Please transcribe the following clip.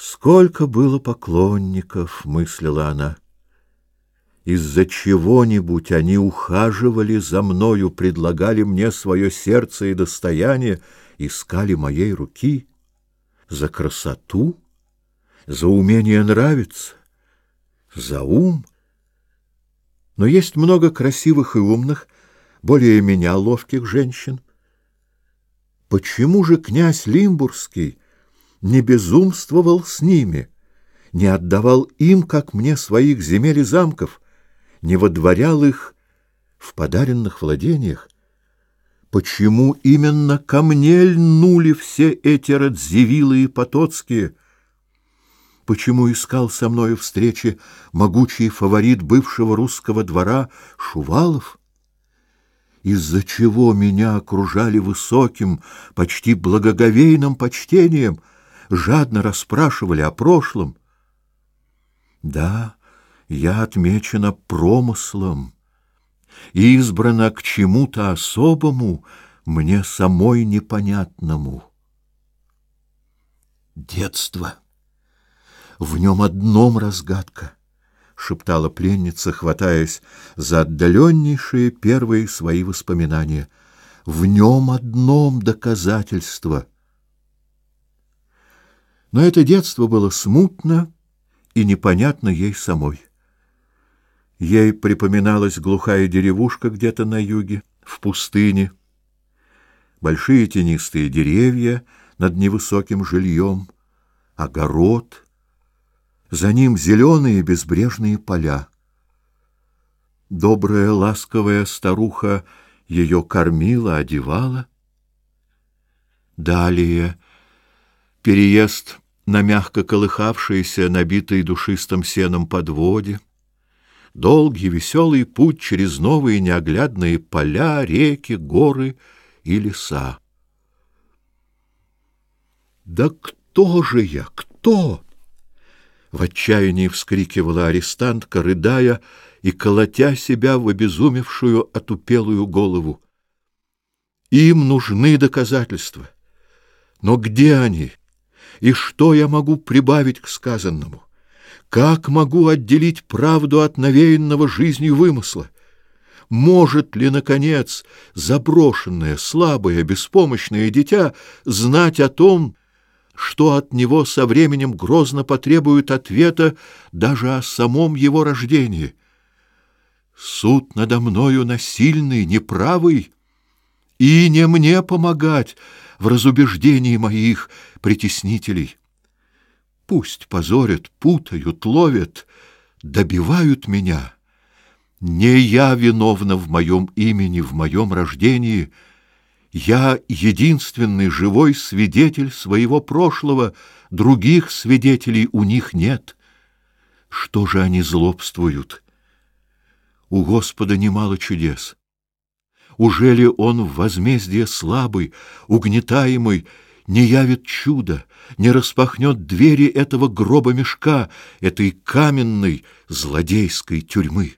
Сколько было поклонников, мыслила она. Из-за чего-нибудь они ухаживали за мною, предлагали мне свое сердце и достояние, искали моей руки. За красоту, за умение нравиться, за ум. Но есть много красивых и умных, более меня ловких женщин. Почему же князь Лимбургский не безумствовал с ними, не отдавал им, как мне, своих земель и замков, не водворял их в подаренных владениях? Почему именно ко мне льнули все эти Радзивиллы и Потоцкие? Почему искал со мною встречи могучий фаворит бывшего русского двора Шувалов? Из-за чего меня окружали высоким, почти благоговейным почтением — жадно расспрашивали о прошлом. Да, я отмечена промыслом, избрана к чему-то особому, мне самой непонятному. Детство. В нем одном разгадка, шептала пленница, хватаясь за отдаленнейшие первые свои воспоминания. В нем одном доказательство — но это детство было смутно и непонятно ей самой. Ей припоминалась глухая деревушка где-то на юге, в пустыне. Большие тенистые деревья над невысоким жильем, огород. За ним зеленые безбрежные поля. Добрая, ласковая старуха ее кормила, одевала. Далее — переезд на мягко колыхавшейся, набитой душистым сеном подводе, долгий веселый путь через новые неоглядные поля, реки, горы и леса. «Да кто же я? Кто?» В отчаянии вскрикивала арестантка, рыдая и колотя себя в обезумевшую отупелую голову. «Им нужны доказательства. Но где они? и что я могу прибавить к сказанному? Как могу отделить правду от навеянного жизнью вымысла? Может ли, наконец, заброшенное, слабое, беспомощное дитя знать о том, что от него со временем грозно потребуют ответа даже о самом его рождении? Суд надо мною насильный, неправый — и не мне помогать в разубеждении моих притеснителей. Пусть позорят, путают, ловят, добивают меня. Не я виновна в моем имени, в моем рождении. Я единственный живой свидетель своего прошлого, других свидетелей у них нет. Что же они злобствуют? У Господа немало чудес. Ужели он в возмездие слабый, угнетаемый, не явит чудо, не распахнет двери этого гроба-мешка, этой каменной злодейской тюрьмы?